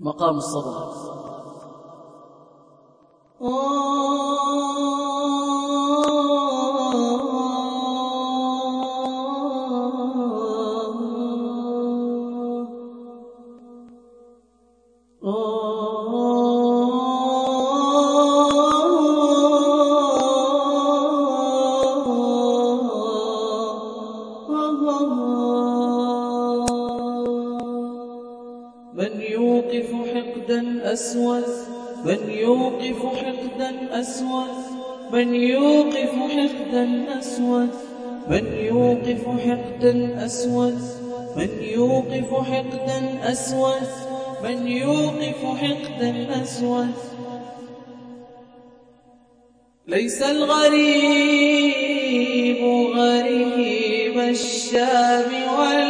مقام الصبر. من يوقف حقدا أسود من يوقف حقدا أسود من يوقف حقدا أسود من يوقف حقدا أسود من يوقف حقدا أسود من يوقف حقدا أسود. ليس الغريب غريب الشام واليمن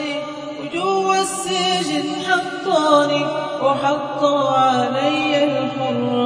السجن حطوني وحطوا علي الحراس